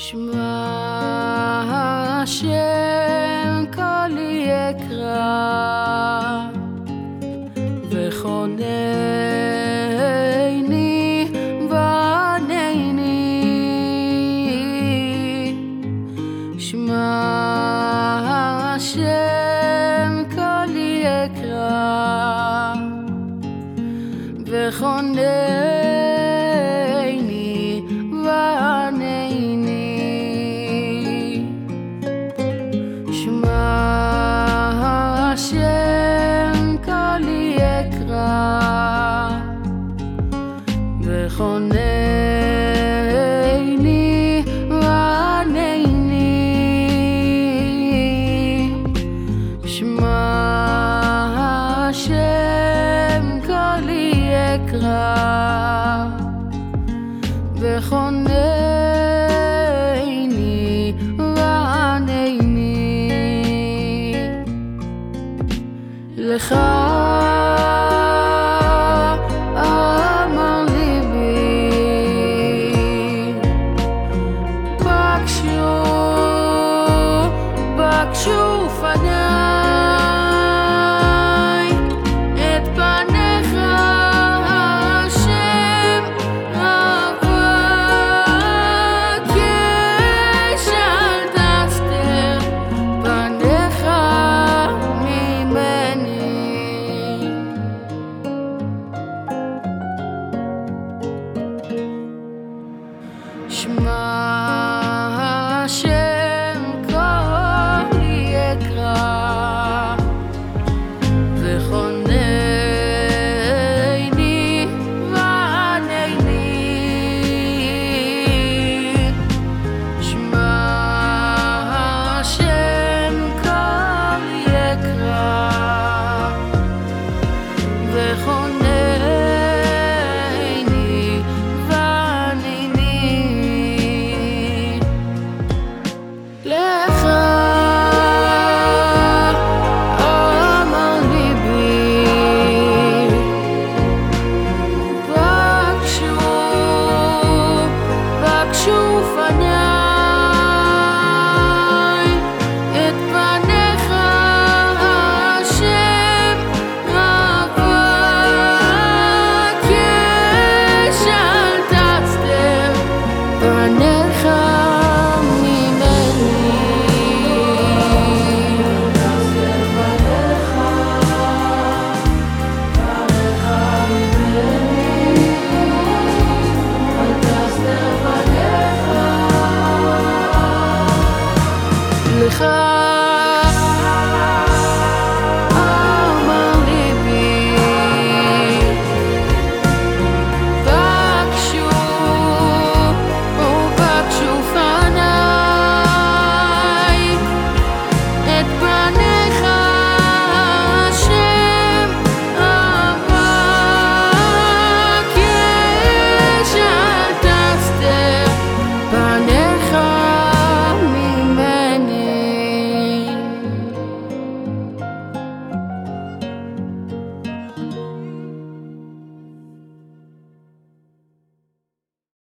שמע השם אקרא וחונני וענני. לך שמע השם